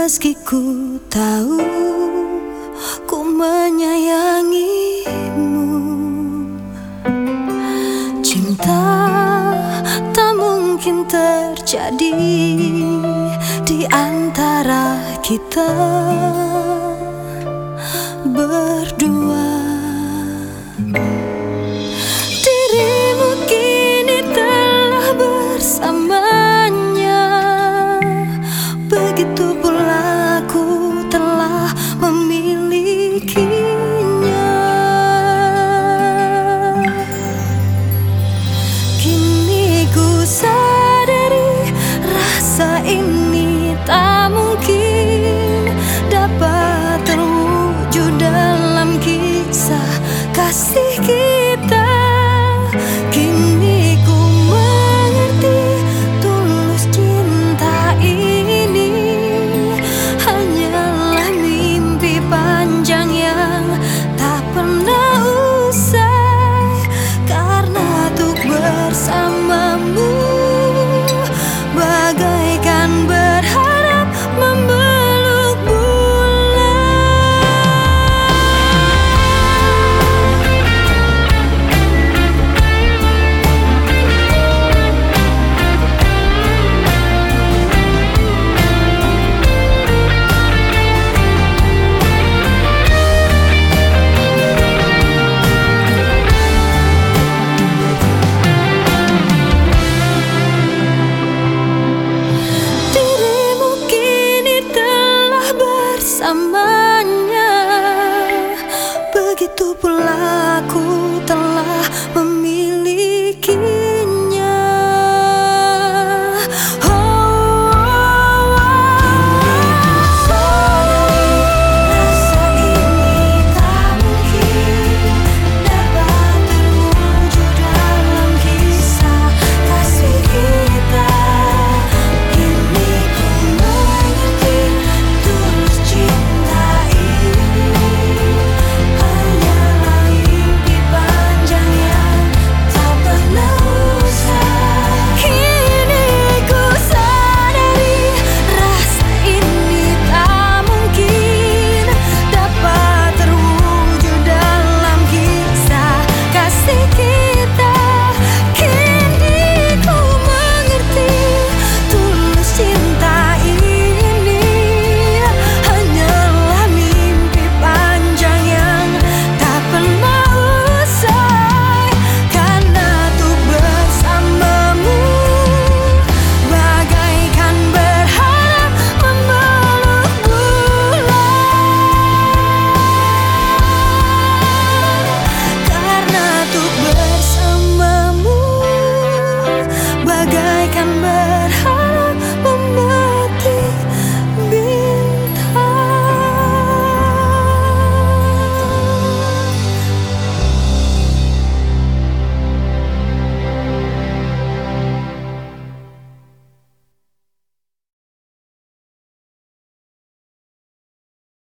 Meski ku tahu ku menyayangimu. Cinta tak mungkin terjadi di antara kita berdua selamanya Begitu pula aku September